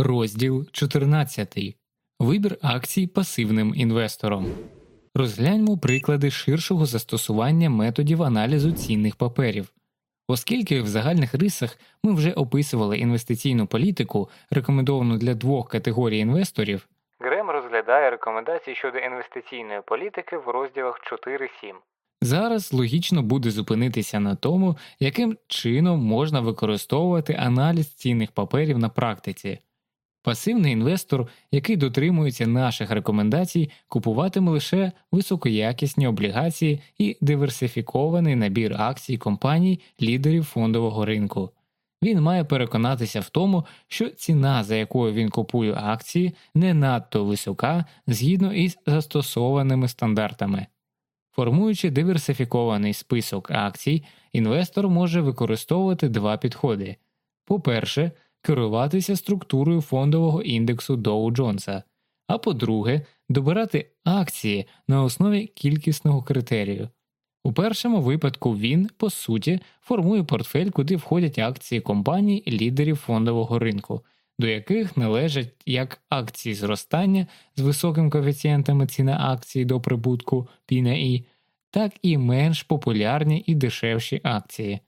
Розділ 14. Вибір акцій пасивним інвестором. Розгляньмо приклади ширшого застосування методів аналізу цінних паперів. Оскільки в загальних рисах ми вже описували інвестиційну політику, рекомендовану для двох категорій інвесторів, Грем розглядає рекомендації щодо інвестиційної політики в розділах 4-7. Зараз логічно буде зупинитися на тому, яким чином можна використовувати аналіз цінних паперів на практиці. Пасивний інвестор, який дотримується наших рекомендацій, купуватиме лише високоякісні облігації і диверсифікований набір акцій компаній лідерів фондового ринку. Він має переконатися в тому, що ціна, за якою він купує акції, не надто висока згідно із застосованими стандартами. Формуючи диверсифікований список акцій, інвестор може використовувати два підходи. По-перше, керуватися структурою фондового індексу Доу Джонса, а по-друге, добирати акції на основі кількісного критерію. У першому випадку він, по суті, формує портфель, куди входять акції компаній лідерів фондового ринку, до яких належать як акції зростання з високим коефіцієнтами ціни акції до прибутку P так і менш популярні і дешевші акції.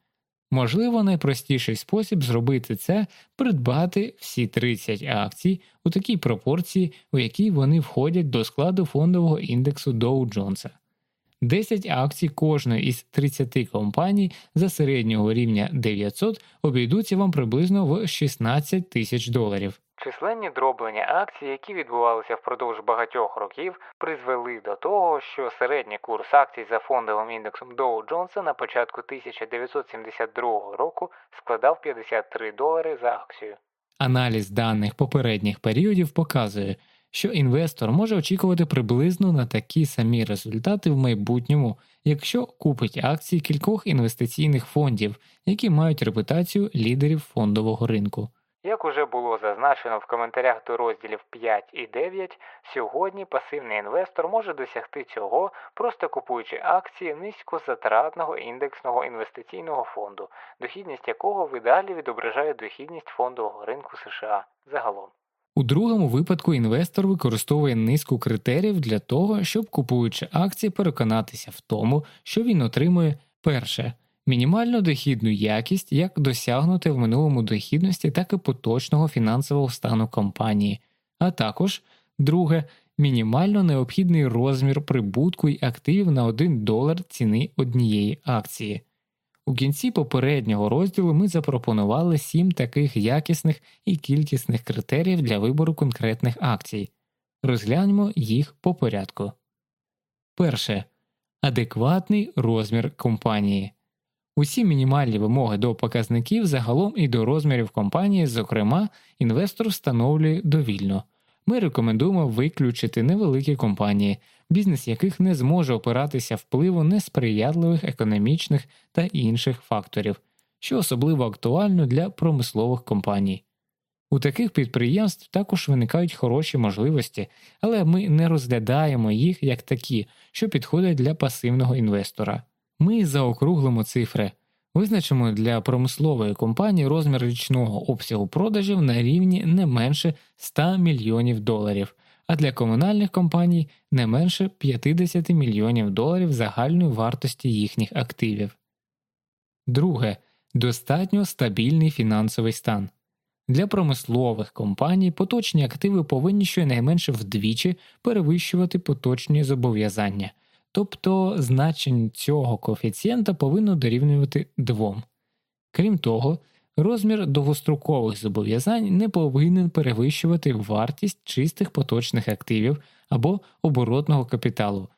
Можливо, найпростіший спосіб зробити це придбати всі 30 акцій у такій пропорції, у якій вони входять до складу фондового індексу Dow Jones. 10 акцій кожної із 30 компаній за середнього рівня 900 обійдуться вам приблизно в 16 тисяч доларів. Численні дроблення акцій, які відбувалися впродовж багатьох років, призвели до того, що середній курс акцій за фондовим індексом Dow Jones на початку 1972 року складав 53 долари за акцію. Аналіз даних попередніх періодів показує, що інвестор може очікувати приблизно на такі самі результати в майбутньому, якщо купить акції кількох інвестиційних фондів, які мають репутацію лідерів фондового ринку. Як уже було зазначено в коментарях до розділів 5 і 9, сьогодні пасивний інвестор може досягти цього, просто купуючи акції низькозатратного індексного інвестиційного фонду, дохідність якого видалі відображає дохідність фондового ринку США загалом. У другому випадку інвестор використовує низку критеріїв для того, щоб купуючи акції, переконатися в тому, що він отримує перше мінімальну дохідну якість як досягнути в минулому дохідності, так і поточного фінансового стану компанії, а також друге мінімально необхідний розмір прибутку й активів на 1 долар ціни однієї акції. У кінці попереднього розділу ми запропонували сім таких якісних і кількісних критеріїв для вибору конкретних акцій. Розгляньмо їх по порядку. Перше адекватний розмір компанії. Усі мінімальні вимоги до показників загалом і до розмірів компанії, зокрема, інвестор встановлює довільно. Ми рекомендуємо виключити невеликі компанії, бізнес яких не зможе опиратися впливу несприятливих економічних та інших факторів, що особливо актуально для промислових компаній. У таких підприємств також виникають хороші можливості, але ми не розглядаємо їх як такі, що підходять для пасивного інвестора. Ми заокруглимо цифри, визначимо для промислової компанії розмір річного обсягу продажів на рівні не менше 100 мільйонів доларів, а для комунальних компаній не менше 50 мільйонів доларів загальної вартості їхніх активів. Друге достатньо стабільний фінансовий стан. Для промислових компаній поточні активи повинні щонайменше вдвічі перевищувати поточні зобов'язання, тобто значення цього коефіцієнта повинно дорівнювати 2. Крім того, розмір довгострокових зобов'язань не повинен перевищувати вартість чистих поточних активів або оборотного капіталу.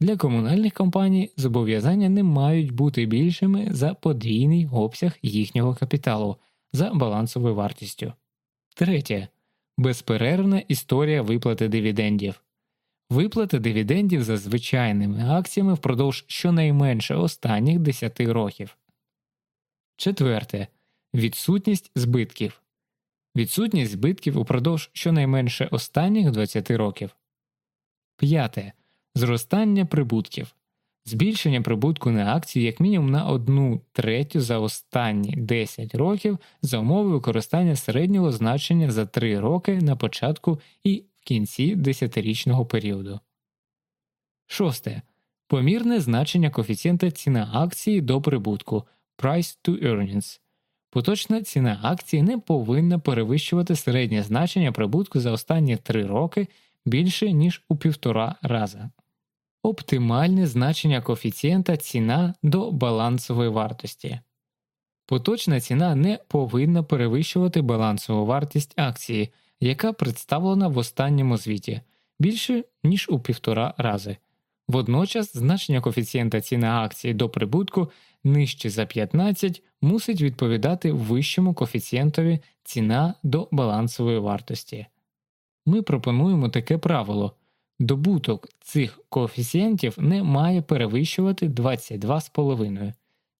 Для комунальних компаній зобов'язання не мають бути більшими за подвійний обсяг їхнього капіталу за балансовою вартістю. Третє. Безперервна історія виплати дивідендів. Виплата дивідендів за звичайними акціями впродовж щонайменше останніх 10 років. Четверте. Відсутність збитків. Відсутність збитків упродовж щонайменше останніх 20 років. П'яте. Зростання прибутків. Збільшення прибутку на акцію як мінімум на одну третю за останні 10 років за умови використання середнього значення за 3 роки на початку і в кінці 10-річного періоду. Шосте. Помірне значення коефіцієнта ціна акції до прибутку Price to Earnings. Поточна ціна акції не повинна перевищувати середнє значення прибутку за останні 3 роки більше, ніж у півтора раза. Оптимальне значення коефіцієнта ціна до балансової вартості. Поточна ціна не повинна перевищувати балансову вартість акції, яка представлена в останньому звіті більше, ніж у півтора рази. Водночас значення коефіцієнта ціна акції до прибутку нижче за 15 мусить відповідати вищому коефіцієнтові ціна до балансової вартості. Ми пропонуємо таке правило добуток цих коефіцієнтів не має перевищувати 22,5.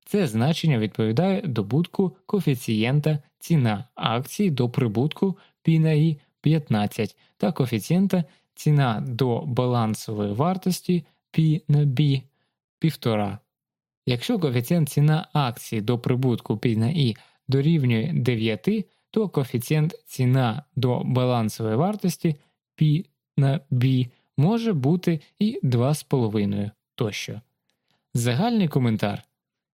Це значення відповідає добутку коефіцієнта ціна акції до прибутку I 15 та коефіцієнта ціна до балансової вартості P на B 1,5. Якщо коефіцієнт ціна акції до прибутку P на I дорівнює 9, то коефіцієнт ціна до балансової вартості P на B може бути і 2,5 тощо. Загальний коментар.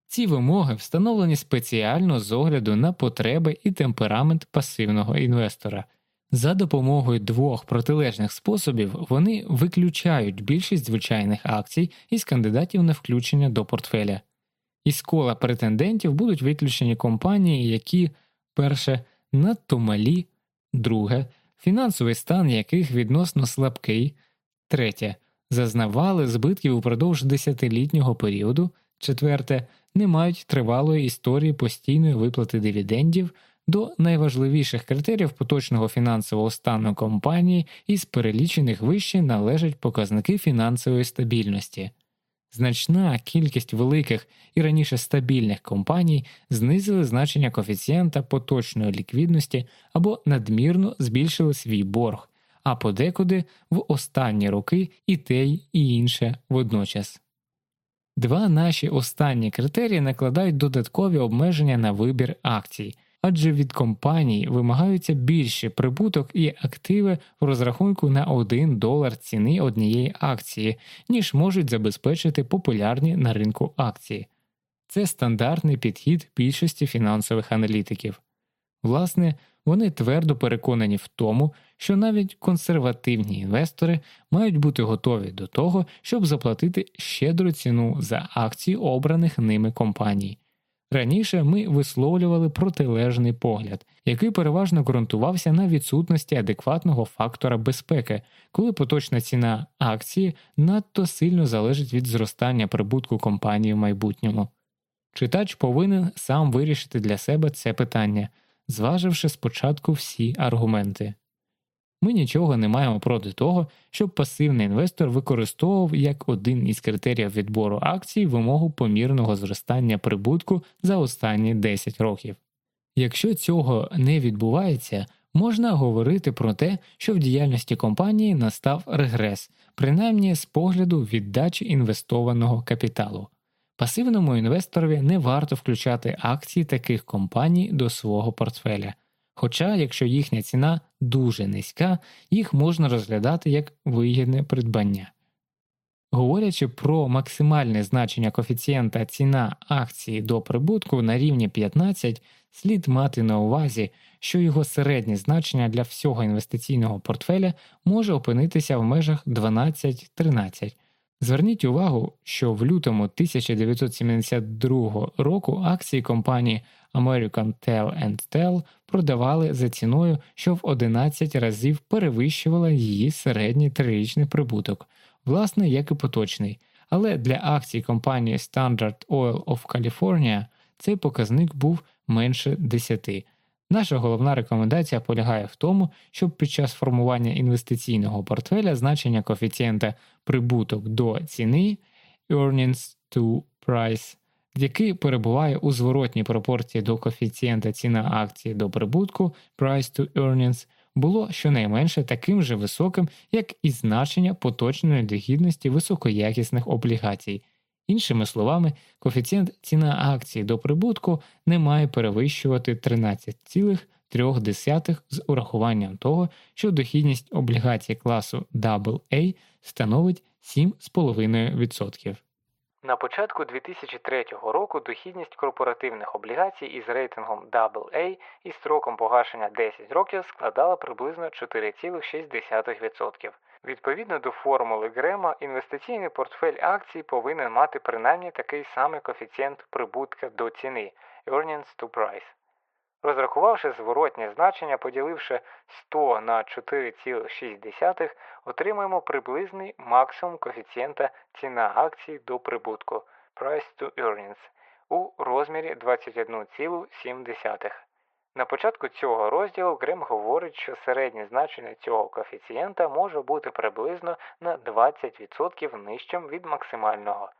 Ці вимоги встановлені спеціально з огляду на потреби і темперамент пасивного інвестора. За допомогою двох протилежних способів вони виключають більшість звичайних акцій із кандидатів на включення до портфеля. Із кола претендентів будуть виключені компанії, які перше надто малі, друге, фінансовий стан яких відносно слабкий, третє зазнавали збитків упродовж десятилітнього періоду, четверте, не мають тривалої історії постійної виплати дивідендів. До найважливіших критеріїв поточного фінансового стану компанії із перелічених вище належать показники фінансової стабільності. Значна кількість великих і раніше стабільних компаній знизили значення коефіцієнта поточної ліквідності або надмірно збільшили свій борг, а подекуди в останні роки і те і інше водночас. Два наші останні критерії накладають додаткові обмеження на вибір акцій адже від компаній вимагаються більші прибуток і активи в розрахунку на 1 долар ціни однієї акції, ніж можуть забезпечити популярні на ринку акції. Це стандартний підхід більшості фінансових аналітиків. Власне, вони твердо переконані в тому, що навіть консервативні інвестори мають бути готові до того, щоб заплатити щедру ціну за акції обраних ними компаній. Раніше ми висловлювали протилежний погляд, який переважно ґрунтувався на відсутності адекватного фактора безпеки, коли поточна ціна акції надто сильно залежить від зростання прибутку компанії в майбутньому. Читач повинен сам вирішити для себе це питання, зваживши спочатку всі аргументи. Ми нічого не маємо проти того, щоб пасивний інвестор використовував як один із критеріїв відбору акцій вимогу помірного зростання прибутку за останні 10 років. Якщо цього не відбувається, можна говорити про те, що в діяльності компанії настав регрес, принаймні з погляду віддачі інвестованого капіталу. Пасивному інвесторові не варто включати акції таких компаній до свого портфеля. Хоча, якщо їхня ціна дуже низька, їх можна розглядати як вигідне придбання. Говорячи про максимальне значення коефіцієнта ціна акції до прибутку на рівні 15, слід мати на увазі, що його середнє значення для всього інвестиційного портфеля може опинитися в межах 12-13. Зверніть увагу, що в лютому 1972 року акції компанії American Tell Tell продавали за ціною, що в 11 разів перевищувала її середній трирічний прибуток, власне, як і поточний. Але для акцій компанії Standard Oil of California цей показник був менше 10. Наша головна рекомендація полягає в тому, щоб під час формування інвестиційного портфеля значення коефіцієнта прибуток до ціни earnings to price, який перебуває у зворотній пропорції до коефіцієнта ціна акції до прибутку price to earnings, було щонайменше таким же високим, як і значення поточної дохідності високоякісних облігацій. Іншими словами, коефіцієнт ціна акції до прибутку не має перевищувати 13,3 з урахуванням того, що дохідність облігацій класу AA становить 7,5%. На початку 2003 року дохідність корпоративних облігацій із рейтингом AA і строком погашення 10 років складала приблизно 4,6%. Відповідно до формули Грема, інвестиційний портфель акцій повинен мати принаймні такий самий коефіцієнт прибутка до ціни earnings to price. Розрахувавши зворотнє значення, поділивши 100 на 4,6, отримаємо приблизний максимум коефіцієнта ціна акцій до прибутку Price to Earnings у розмірі 21,7. На початку цього розділу Грем говорить, що середнє значення цього коефіцієнта може бути приблизно на 20% нижчим від максимального.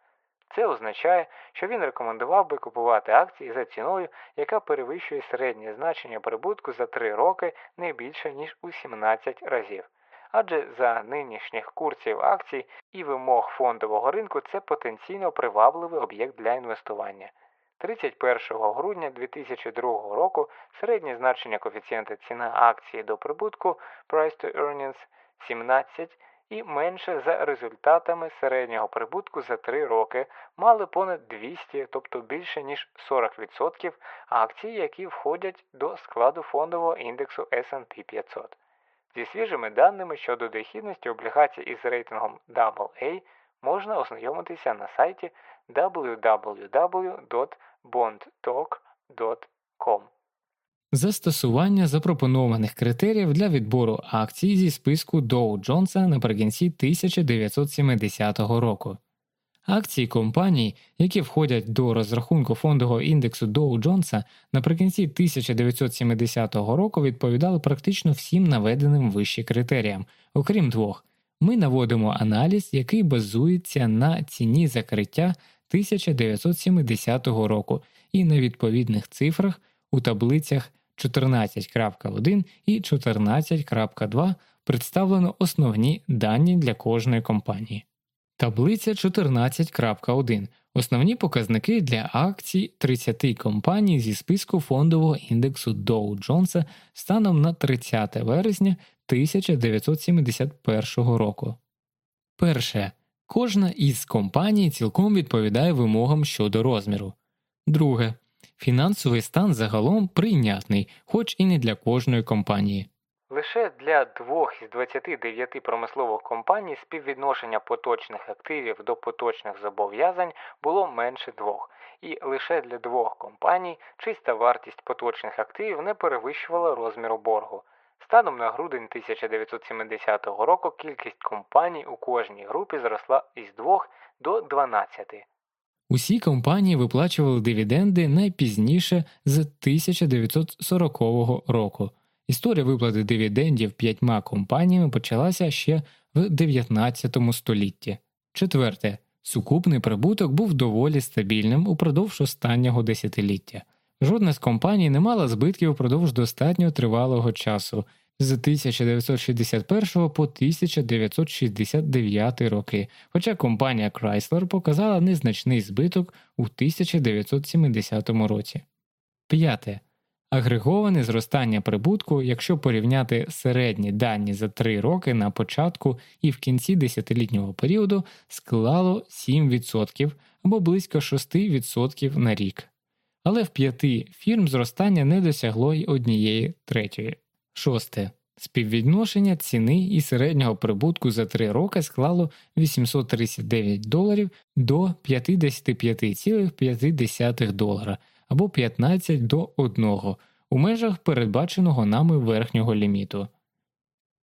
Це означає, що він рекомендував би купувати акції за ціною, яка перевищує середнє значення прибутку за 3 роки не більше ніж у 17 разів. Адже за нинішніх курсів акцій і вимог фондового ринку це потенційно привабливий об'єкт для інвестування. 31 грудня 2002 року середнє значення коефіцієнта ціна акції до прибутку Price to Earnings 17 і менше за результатами середнього прибутку за 3 роки мали понад 200, тобто більше ніж 40% акцій, які входять до складу фондового індексу S&P 500. Зі свіжими даними щодо дохідності облігацій із рейтингом AA можна ознайомитися на сайті www.bondtalk.com. Застосування запропонованих критеріїв для відбору акцій зі списку Доу Джонса наприкінці 1970 року. Акції компаній, які входять до розрахунку фондового індексу Доу Джонса, наприкінці 1970 року відповідали практично всім наведеним вище критеріям, окрім двох. Ми наводимо аналіз, який базується на ціні закриття 1970 року і на відповідних цифрах у таблицях 14.1 і 14.2 представлено основні дані для кожної компанії. Таблиця 14.1 Основні показники для акцій 30 компаній зі списку фондового індексу Dow Jones станом на 30 вересня 1971 року. Перше. Кожна із компаній цілком відповідає вимогам щодо розміру. Друге. Фінансовий стан загалом прийнятний, хоч і не для кожної компанії. Лише для двох із 29 промислових компаній співвідношення поточних активів до поточних зобов'язань було менше двох, і лише для двох компаній чиста вартість поточних активів не перевищувала розміру боргу. Станом на грудень 1970 року кількість компаній у кожній групі зросла із 2 до 12. Усі компанії виплачували дивіденди найпізніше з 1940 року. Історія виплати дивідендів п'ятьма компаніями почалася ще в 19 столітті. Четверте, сукупний прибуток був доволі стабільним упродовж останнього десятиліття. Жодна з компаній не мала збитків упродовж достатньо тривалого часу з 1961 по 1969 роки, хоча компанія Chrysler показала незначний збиток у 1970 році. П'яте. Агреговане зростання прибутку, якщо порівняти середні дані за 3 роки на початку і в кінці десятилітнього періоду, склало 7% або близько 6% на рік. Але в п'яти фірм зростання не досягло й однієї третьої. Шосте. Співвідношення ціни і середнього прибутку за 3 роки склало 839 доларів до 55,5 долара або 15 до 1 у межах передбаченого нами верхнього ліміту.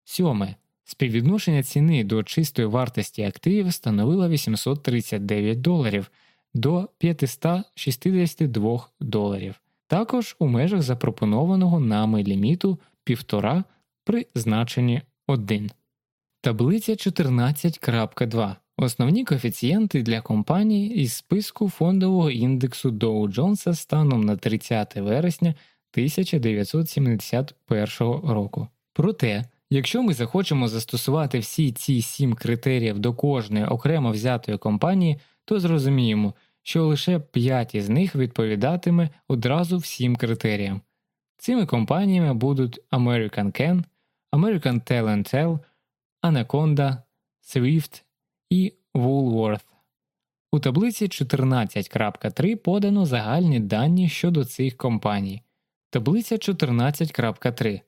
Сьоме. Співвідношення ціни до чистої вартості активів становило 839 доларів до 562 доларів, також у межах запропонованого нами ліміту 1,5 при значенні 1. Таблиця 14.2 Основні коефіцієнти для компаній із списку фондового індексу Dow Jones станом на 30 вересня 1971 року. Проте, якщо ми захочемо застосувати всі ці сім критеріїв до кожної окремо взятої компанії, то зрозуміємо, що лише 5 із них відповідатиме одразу всім критеріям. Цими компаніями будуть American Can, American Talentel, Anaconda, Swift і Woolworth. У таблиці 14.3 подано загальні дані щодо цих компаній. Таблиця 14.3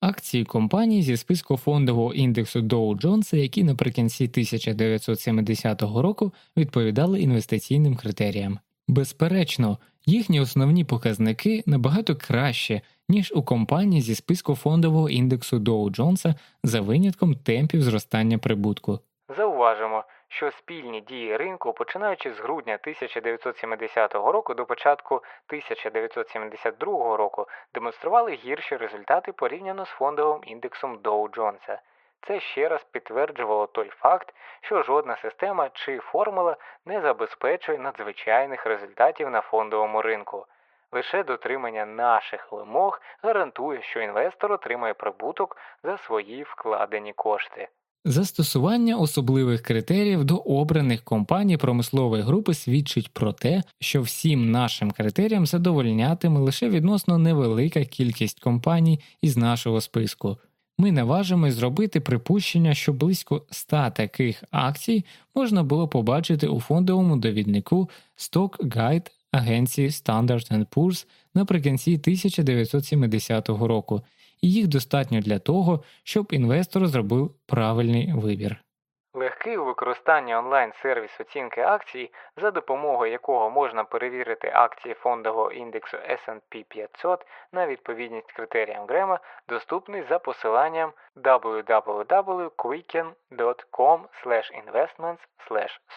Акції компаній зі списку фондового індексу Dow Jones, які наприкінці 1970 року відповідали інвестиційним критеріям. Безперечно, їхні основні показники набагато краще, ніж у компаній зі списку фондового індексу Dow Jones за винятком темпів зростання прибутку. Зауважимо, що спільні дії ринку, починаючи з грудня 1970 року до початку 1972 року, демонстрували гірші результати порівняно з фондовим індексом Dow Jones. Це ще раз підтверджувало той факт, що жодна система чи формула не забезпечує надзвичайних результатів на фондовому ринку. Лише дотримання наших вимог гарантує, що інвестор отримає прибуток за свої вкладені кошти. Застосування особливих критеріїв до обраних компаній промислової групи свідчить про те, що всім нашим критеріям задовольнятиме лише відносно невелика кількість компаній із нашого списку. Ми наважимось зробити припущення, що близько 100 таких акцій можна було побачити у фондовому довіднику Stock Guide агенції Standard Poor's наприкінці 1970 року і їх достатньо для того, щоб інвестор зробив правильний вибір. Легкий у використанні онлайн-сервіс оцінки акцій, за допомогою якого можна перевірити акції фондового індексу S&P 500 на відповідність критеріям Грема, доступний за посиланням www.quicken.com investments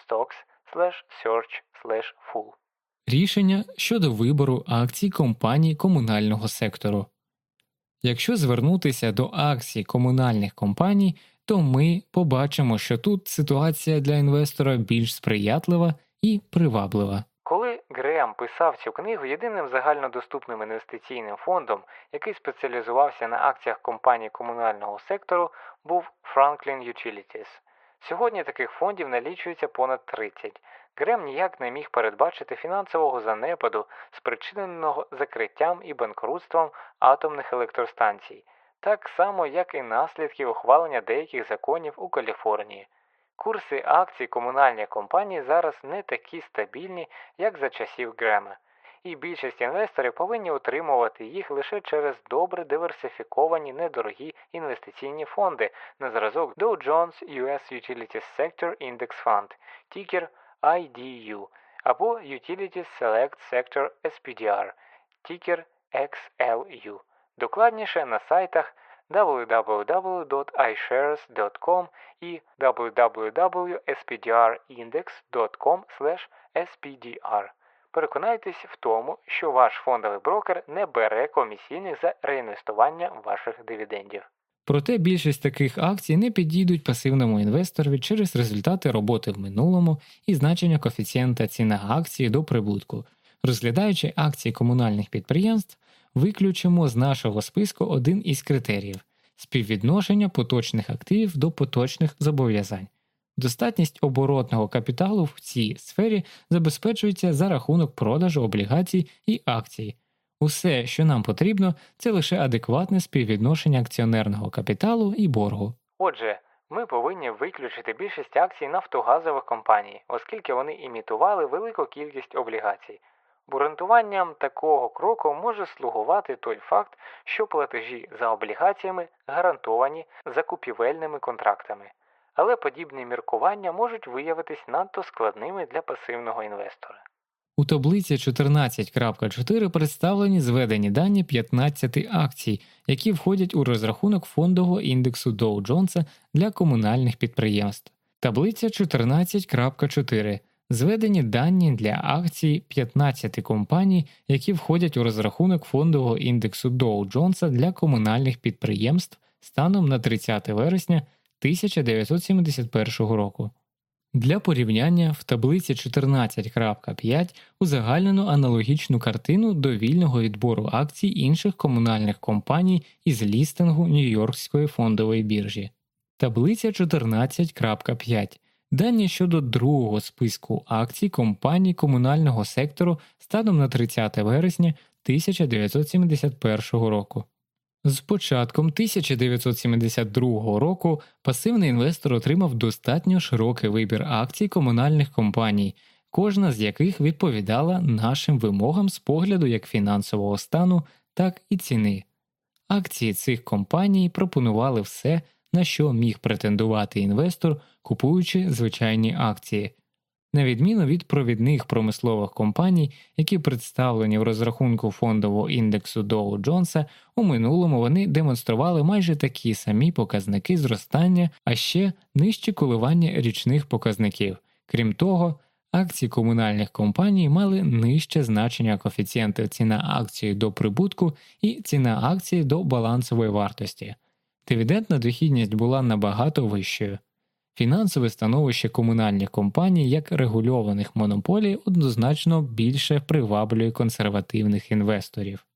stocks search full. Рішення щодо вибору акцій компаній комунального сектору. Якщо звернутися до акцій комунальних компаній, то ми побачимо, що тут ситуація для інвестора більш сприятлива і приваблива. Коли Греам писав цю книгу, єдиним загальнодоступним інвестиційним фондом, який спеціалізувався на акціях компаній комунального сектору, був Franklin Utilities. Сьогодні таких фондів налічується понад 30. Грем ніяк не міг передбачити фінансового занепаду, спричиненого закриттям і банкрутством атомних електростанцій, так само, як і наслідки ухвалення деяких законів у Каліфорнії. Курси акцій комунальних компаній зараз не такі стабільні, як за часів Грема, і більшість інвесторів повинні утримувати їх лише через добре диверсифіковані недорогі інвестиційні фонди на зразок Dow Jones US Utilities Sector Index Fund, тікер IDU або Utilities Select Sector SPDR, тікер XLU. Докладніше на сайтах www.ishares.com і www.spdrindex.com spdr. Переконайтесь в тому, що ваш фондовий брокер не бере комісійних за реінвестування ваших дивідендів. Проте більшість таких акцій не підійдуть пасивному інвесторові через результати роботи в минулому і значення коефіцієнта ціна акції до прибутку. Розглядаючи акції комунальних підприємств, виключимо з нашого списку один із критеріїв співвідношення поточних активів до поточних зобов'язань. Достатність оборотного капіталу в цій сфері забезпечується за рахунок продажу облігацій і акцій. Усе, що нам потрібно, це лише адекватне співвідношення акціонерного капіталу і боргу. Отже, ми повинні виключити більшість акцій нафтогазових компаній, оскільки вони імітували велику кількість облігацій. Бурантуванням такого кроку може слугувати той факт, що платежі за облігаціями гарантовані закупівельними контрактами, але подібні міркування можуть виявитись надто складними для пасивного інвестора. У таблиці 14.4 представлені зведені дані 15 акцій, які входять у розрахунок фондового індексу Dow Jones для комунальних підприємств. Таблиця 14.4 зведені дані для акцій 15 компаній, які входять у розрахунок фондового індексу Dow Jones для комунальних підприємств станом на 30 вересня 1971 року. Для порівняння в таблиці 14.5 узагальнено аналогічну картину до вільного відбору акцій інших комунальних компаній із лістингу Нью-Йоркської фондової біржі. Таблиця 14.5 Дані щодо другого списку акцій компаній комунального сектору станом на 30 вересня 1971 року. З початком 1972 року пасивний інвестор отримав достатньо широкий вибір акцій комунальних компаній, кожна з яких відповідала нашим вимогам з погляду як фінансового стану, так і ціни. Акції цих компаній пропонували все, на що міг претендувати інвестор, купуючи звичайні акції. На відміну від провідних промислових компаній, які представлені в розрахунку фондового індексу Доу Джонса, у минулому вони демонстрували майже такі самі показники зростання, а ще нижчі коливання річних показників. Крім того, акції комунальних компаній мали нижче значення коефіцієнти ціна акції до прибутку і ціна акції до балансової вартості. Дивідендна дохідність була набагато вищою. Фінансове становище комунальних компаній як регульованих монополій однозначно більше приваблює консервативних інвесторів.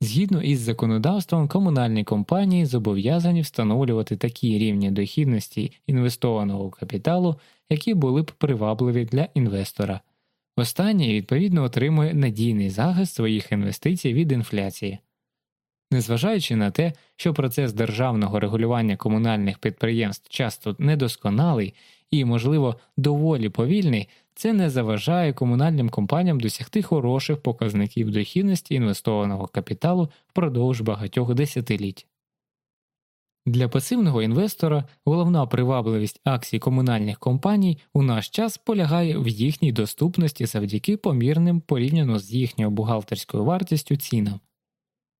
Згідно із законодавством, комунальні компанії зобов'язані встановлювати такі рівні дохідності інвестованого капіталу, які були б привабливі для інвестора. Останній, відповідно, отримує надійний захист своїх інвестицій від інфляції. Незважаючи на те, що процес державного регулювання комунальних підприємств часто недосконалий і, можливо, доволі повільний, це не заважає комунальним компаніям досягти хороших показників дохідності інвестованого капіталу впродовж багатьох десятиліть. Для пасивного інвестора головна привабливість акцій комунальних компаній у наш час полягає в їхній доступності завдяки помірним порівняно з їхньою бухгалтерською вартістю цінам.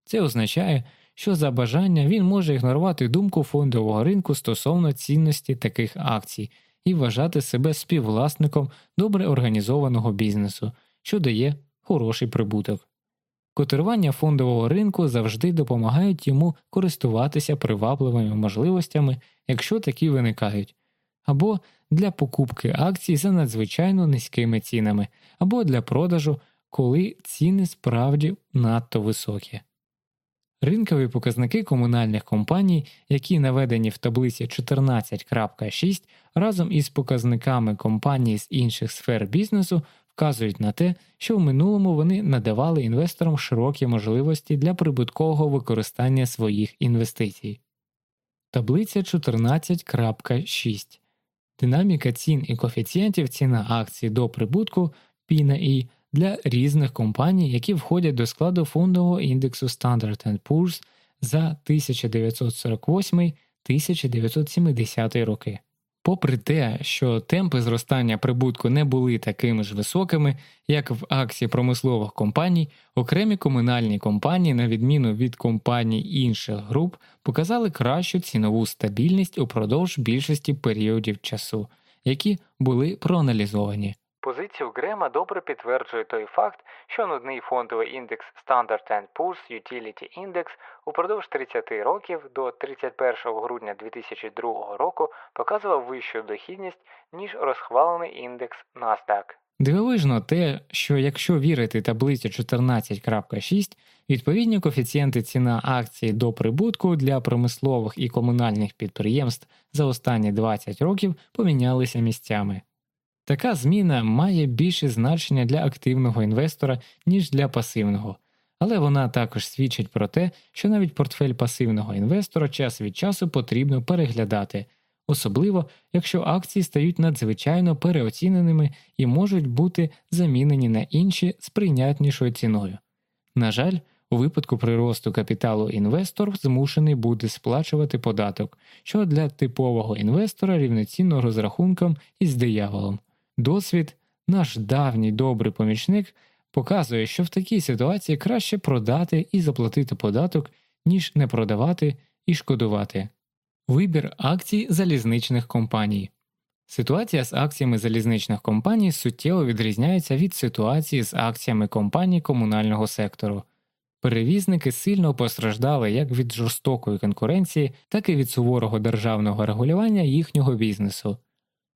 Це означає, що за бажання він може ігнорувати думку фондового ринку стосовно цінності таких акцій і вважати себе співвласником добре організованого бізнесу, що дає хороший прибуток. Котирування фондового ринку завжди допомагають йому користуватися привабливими можливостями, якщо такі виникають, або для покупки акцій за надзвичайно низькими цінами, або для продажу, коли ціни справді надто високі. Ринкові показники комунальних компаній, які наведені в таблиці 14.6 разом із показниками компаній з інших сфер бізнесу, вказують на те, що в минулому вони надавали інвесторам широкі можливості для прибуткового використання своїх інвестицій. Таблиця 14.6 Динаміка цін і коефіцієнтів ціна акцій до прибутку P на I для різних компаній, які входять до складу фондового індексу Standard Poor's за 1948-1970 роки. Попри те, що темпи зростання прибутку не були такими ж високими, як в акції промислових компаній, окремі комунальні компанії, на відміну від компаній інших груп, показали кращу цінову стабільність упродовж більшості періодів часу, які були проаналізовані. Позицію Грема добре підтверджує той факт, що нудний фондовий індекс Standard Poor's Utility Index упродовж 30 років до 31 грудня 2002 року показував вищу дохідність, ніж розхвалений індекс NASDAQ. Дивовижно те, що якщо вірити таблиці 14.6, відповідні коефіцієнти ціна акцій до прибутку для промислових і комунальних підприємств за останні 20 років помінялися місцями. Така зміна має більше значення для активного інвестора, ніж для пасивного, але вона також свідчить про те, що навіть портфель пасивного інвестора час від часу потрібно переглядати, особливо якщо акції стають надзвичайно переоціненими і можуть бути замінені на інші з прийнятнішою ціною. На жаль, у випадку приросту капіталу інвестор змушений буде сплачувати податок, що для типового інвестора рівноцінно розрахунком із дияволом. Досвід, наш давній добрий помічник, показує, що в такій ситуації краще продати і заплатити податок, ніж не продавати і шкодувати. Вибір акцій залізничних компаній. Ситуація з акціями залізничних компаній суттєво відрізняється від ситуації з акціями компаній комунального сектору. Перевізники сильно постраждали як від жорстокої конкуренції, так і від суворого державного регулювання їхнього бізнесу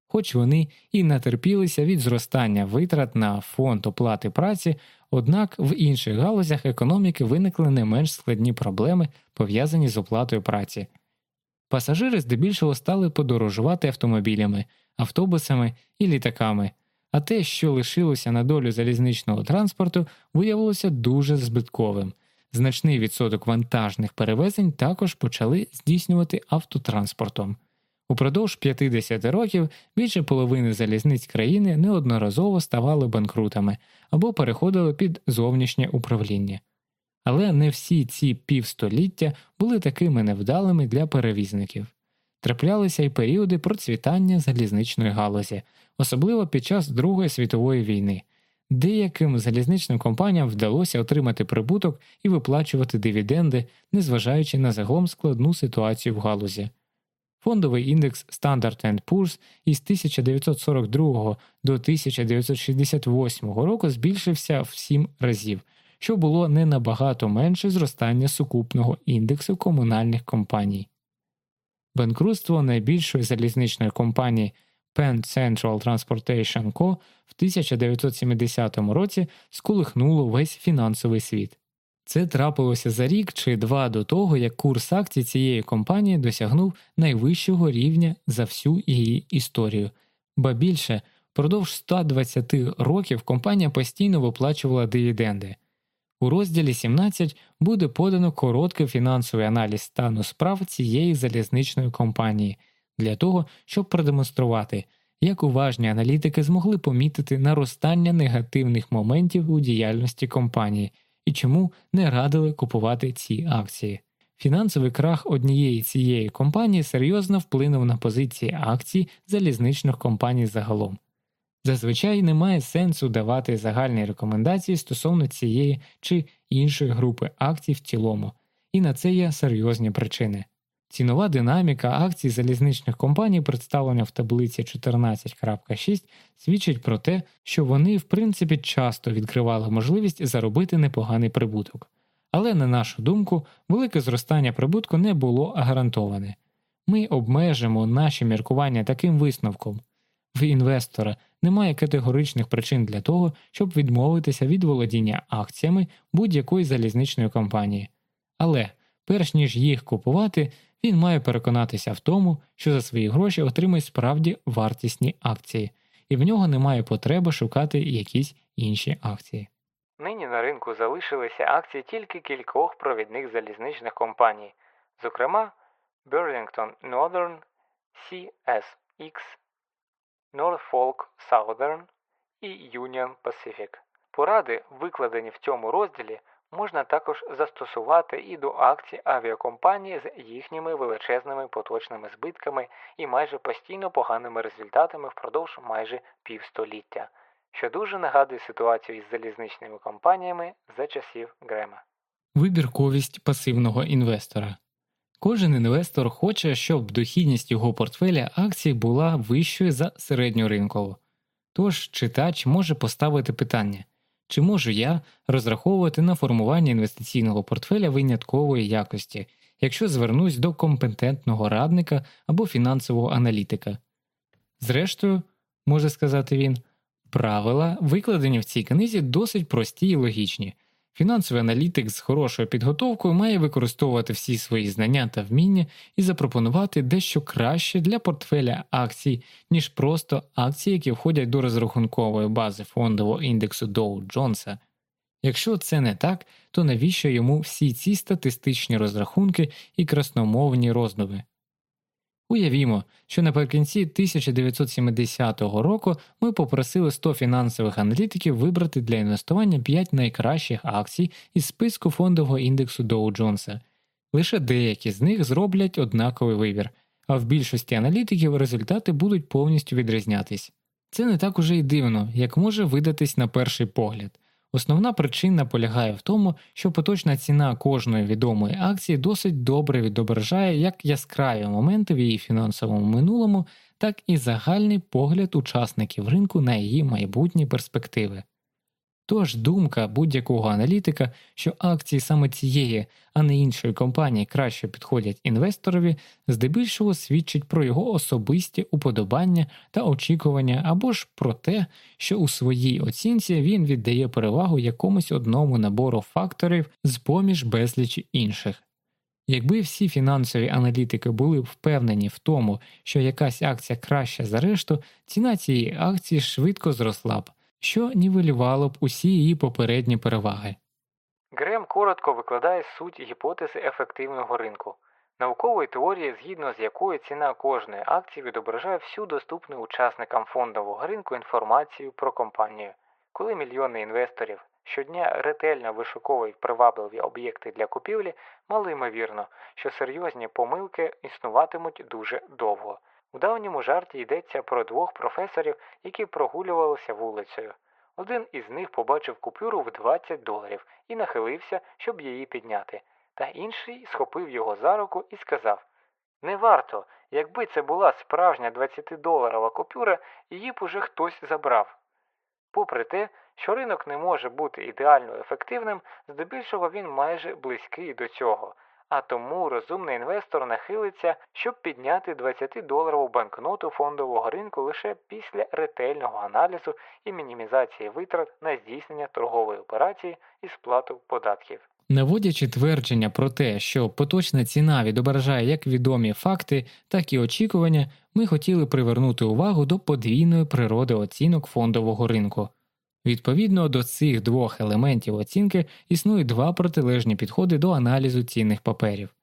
хоч вони і натерпілися від зростання витрат на фонд оплати праці, однак в інших галузях економіки виникли не менш складні проблеми, пов'язані з оплатою праці. Пасажири здебільшого стали подорожувати автомобілями, автобусами і літаками, а те, що лишилося на долю залізничного транспорту, виявилося дуже збитковим. Значний відсоток вантажних перевезень також почали здійснювати автотранспортом. Упродовж 50 років більше половини залізниць країни неодноразово ставали банкрутами або переходили під зовнішнє управління. Але не всі ці півстоліття були такими невдалими для перевізників. Траплялися й періоди процвітання залізничної галузі, особливо під час Другої світової війни. Деяким залізничним компаніям вдалося отримати прибуток і виплачувати дивіденди, незважаючи на загалом складну ситуацію в галузі. Фондовий індекс Standard Poor's із 1942 до 1968 року збільшився в 7 разів, що було не набагато менше зростання сукупного індексу комунальних компаній. Банкрутство найбільшої залізничної компанії Penn Central Transportation Co. в 1970 році сколихнуло весь фінансовий світ. Це трапилося за рік чи два до того, як курс акцій цієї компанії досягнув найвищого рівня за всю її історію, ба більше впродовж 120 років компанія постійно виплачувала дивіденди. У розділі 17 буде подано короткий фінансовий аналіз стану справ цієї залізничної компанії для того, щоб продемонструвати, як уважні аналітики змогли помітити наростання негативних моментів у діяльності компанії і чому не радили купувати ці акції. Фінансовий крах однієї цієї компанії серйозно вплинув на позиції акцій залізничних компаній загалом. Зазвичай немає сенсу давати загальні рекомендації стосовно цієї чи іншої групи акцій в цілому, і на це є серйозні причини. Цінова динаміка акцій залізничних компаній, представлена в таблиці 14.6, свідчить про те, що вони, в принципі, часто відкривали можливість заробити непоганий прибуток. Але, на нашу думку, велике зростання прибутку не було гарантоване. Ми обмежимо наші міркування таким висновком в інвестора немає категоричних причин для того, щоб відмовитися від володіння акціями будь-якої залізничної компанії. Але перш ніж їх купувати, він має переконатися в тому, що за свої гроші отримує справді вартісні акції, і в нього немає потреби шукати якісь інші акції. Нині на ринку залишилися акції тільки кількох провідних залізничних компаній, зокрема Burlington Northern, CSX, Norfolk Southern і Union Pacific. Поради, викладені в цьому розділі, можна також застосувати і до акцій авіакомпанії з їхніми величезними поточними збитками і майже постійно поганими результатами впродовж майже півстоліття, що дуже нагадує ситуацію із залізничними компаніями за часів Грема. Вибірковість пасивного інвестора. Кожен інвестор хоче, щоб дохідність його портфеля акцій була вищою за середню ринкову. Тож читач може поставити питання, чи можу я розраховувати на формування інвестиційного портфеля виняткової якості, якщо звернусь до компетентного радника або фінансового аналітика. Зрештою, може сказати він, правила, викладені в цій книзі, досить прості і логічні. Фінансовий аналітик з хорошою підготовкою має використовувати всі свої знання та вміння і запропонувати дещо краще для портфеля акцій, ніж просто акції, які входять до розрахункової бази фондового індексу Доу Джонса. Якщо це не так, то навіщо йому всі ці статистичні розрахунки і красномовні роздуми? Уявімо, що наприкінці 1970 року ми попросили 100 фінансових аналітиків вибрати для інвестування 5 найкращих акцій із списку фондового індексу Доу Джонса. Лише деякі з них зроблять однаковий вибір, а в більшості аналітиків результати будуть повністю відрізнятись. Це не так уже й дивно, як може видатись на перший погляд. Основна причина полягає в тому, що поточна ціна кожної відомої акції досить добре відображає як яскраві моменти в її фінансовому минулому, так і загальний погляд учасників ринку на її майбутні перспективи. Тож думка будь-якого аналітика, що акції саме цієї, а не іншої компанії краще підходять інвесторові, здебільшого свідчить про його особисті уподобання та очікування або ж про те, що у своїй оцінці він віддає перевагу якомусь одному набору факторів з поміж безлічі інших. Якби всі фінансові аналітики були впевнені в тому, що якась акція краща за решту, ціна цієї акції швидко зросла б, що нівелювало б усі її попередні переваги. Грем коротко викладає суть гіпотези ефективного ринку, наукової теорії, згідно з якою ціна кожної акції відображає всю доступну учасникам фондового ринку інформацію про компанію. Коли мільйони інвесторів щодня ретельно вишуковують привабливі об'єкти для купівлі, мало ймовірно, що серйозні помилки існуватимуть дуже довго. У давньому жарті йдеться про двох професорів, які прогулювалися вулицею. Один із них побачив купюру в 20 доларів і нахилився, щоб її підняти, та інший схопив його за руку і сказав Не варто, якби це була справжня 20-доларова купюра, її б уже хтось забрав. Попри те, що ринок не може бути ідеально ефективним, здебільшого він майже близький до цього, а тому розумний інвестор нахилиться, щоб підняти 20-доларову банкноту фондового ринку лише після ретельного аналізу і мінімізації витрат на здійснення торгової операції і сплату податків. Наводячи твердження про те, що поточна ціна відображає як відомі факти, так і очікування, ми хотіли привернути увагу до подвійної природи оцінок фондового ринку. Відповідно до цих двох елементів оцінки існують два протилежні підходи до аналізу цінних паперів.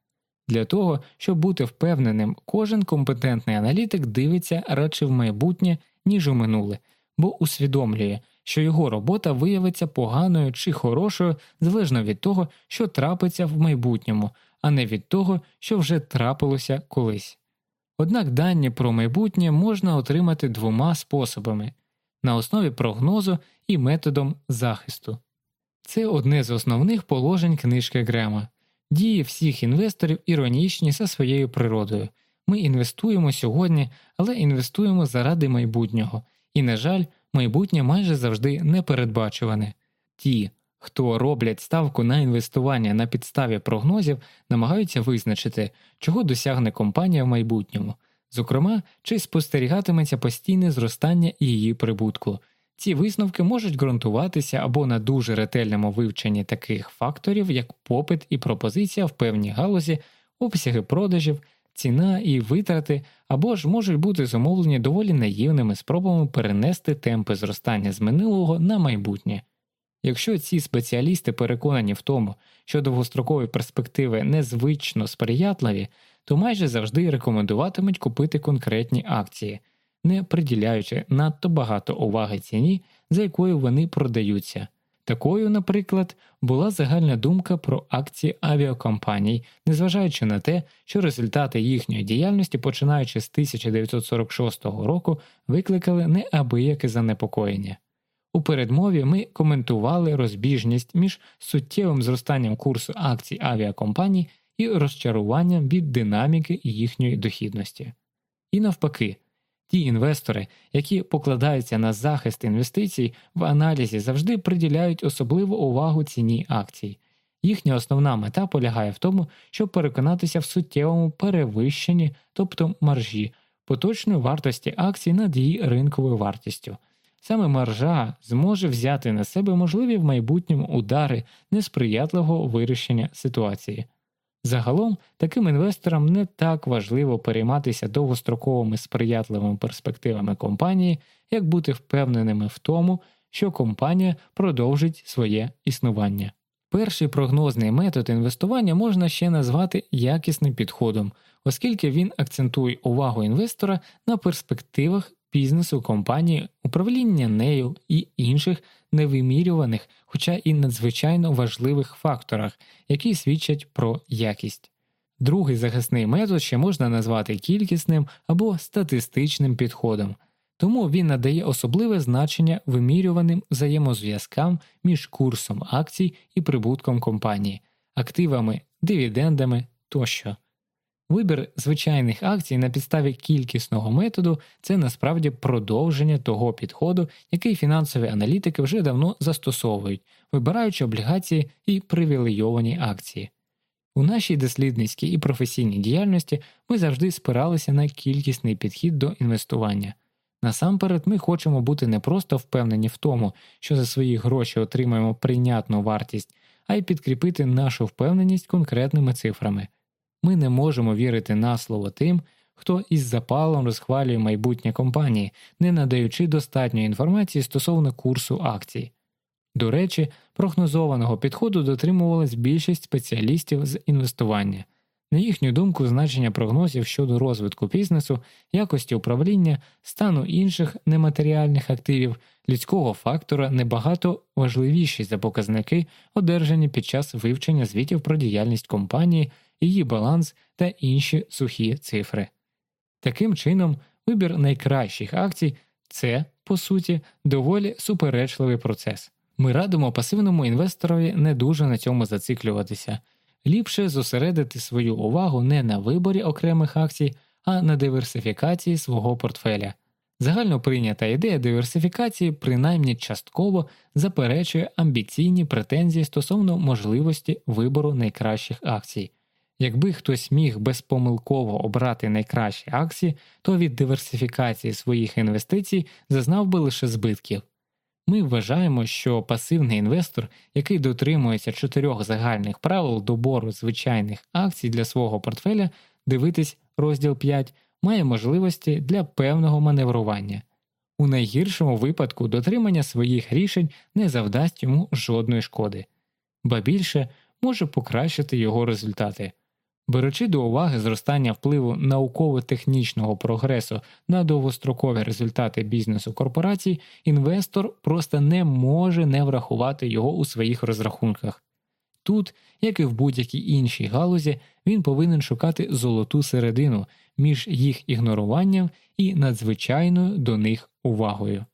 Для того, щоб бути впевненим, кожен компетентний аналітик дивиться радше в майбутнє, ніж у минуле, бо усвідомлює, що його робота виявиться поганою чи хорошою залежно від того, що трапиться в майбутньому, а не від того, що вже трапилося колись. Однак дані про майбутнє можна отримати двома способами на основі прогнозу і методом захисту. Це одне з основних положень книжки Грема. Дії всіх інвесторів іронічні за своєю природою. Ми інвестуємо сьогодні, але інвестуємо заради майбутнього, і, на жаль, майбутнє майже завжди непередбачуване. Ті, хто роблять ставку на інвестування на підставі прогнозів, намагаються визначити, чого досягне компанія в майбутньому, зокрема, чи спостерігатиметься постійне зростання її прибутку. Ці висновки можуть ґрунтуватися або на дуже ретельному вивченні таких факторів, як попит і пропозиція в певній галузі, обсяги продажів, ціна і витрати, або ж можуть бути зумовлені доволі наївними спробами перенести темпи зростання з минулого на майбутнє. Якщо ці спеціалісти переконані в тому, що довгострокові перспективи незвично сприятливі, то майже завжди рекомендуватимуть купити конкретні акції не приділяючи надто багато уваги ціні, за якою вони продаються. Такою, наприклад, була загальна думка про акції авіакомпаній, незважаючи на те, що результати їхньої діяльності, починаючи з 1946 року, викликали неабияке занепокоєння. У передмові ми коментували розбіжність між суттєвим зростанням курсу акцій авіакомпаній і розчаруванням від динаміки їхньої дохідності. І навпаки, Ті інвестори, які покладаються на захист інвестицій, в аналізі завжди приділяють особливу увагу ціні акцій. Їхня основна мета полягає в тому, щоб переконатися в суттєвому перевищенні, тобто маржі, поточної вартості акцій над її ринковою вартістю. Саме маржа зможе взяти на себе можливі в майбутньому удари несприятливого вирішення ситуації. Загалом таким інвесторам не так важливо перейматися довгостроковими сприятливими перспективами компанії, як бути впевненими в тому, що компанія продовжить своє існування. Перший прогнозний метод інвестування можна ще назвати якісним підходом, оскільки він акцентує увагу інвестора на перспективах бізнесу компанії, управління нею і інших невимірюваних, хоча і надзвичайно важливих факторах, які свідчать про якість. Другий захисний метод ще можна назвати кількісним або статистичним підходом, тому він надає особливе значення вимірюваним взаємозв'язкам між курсом акцій і прибутком компанії, активами, дивідендами тощо. Вибір звичайних акцій на підставі кількісного методу це насправді продовження того підходу, який фінансові аналітики вже давно застосовують, вибираючи облігації і привілейовані акції. У нашій дослідницькій і професійній діяльності ми завжди спиралися на кількісний підхід до інвестування. Насамперед, ми хочемо бути не просто впевнені в тому, що за свої гроші отримаємо прийнятну вартість, а й підкріпити нашу впевненість конкретними цифрами. Ми не можемо вірити на слово тим, хто із запалом розхвалює майбутнє компанії, не надаючи достатньої інформації стосовно курсу акцій. До речі, прогнозованого підходу дотримувалась більшість спеціалістів з інвестування. На їхню думку, значення прогнозів щодо розвитку бізнесу, якості управління, стану інших нематеріальних активів, людського фактора небагато важливіші за показники, одержані під час вивчення звітів про діяльність компанії, її баланс та інші сухі цифри. Таким чином, вибір найкращих акцій це, по суті, доволі суперечливий процес. Ми радимо пасивному інвесторові не дуже на цьому зациклюватися, ліпше зосередити свою увагу не на виборі окремих акцій, а на диверсифікації свого портфеля. Загально прийнята ідея диверсифікації принаймні частково заперечує амбіційні претензії стосовно можливості вибору найкращих акцій. Якби хтось міг безпомилково обрати найкращі акції, то від диверсифікації своїх інвестицій зазнав би лише збитків. Ми вважаємо, що пасивний інвестор, який дотримується чотирьох загальних правил добору звичайних акцій для свого портфеля, дивитись розділ 5, має можливості для певного маневрування. У найгіршому випадку дотримання своїх рішень не завдасть йому жодної шкоди, ба більше може покращити його результати. Беручи до уваги зростання впливу науково-технічного прогресу на довгострокові результати бізнесу корпорацій, інвестор просто не може не врахувати його у своїх розрахунках. Тут, як і в будь-якій іншій галузі, він повинен шукати золоту середину між їх ігноруванням і надзвичайною до них увагою.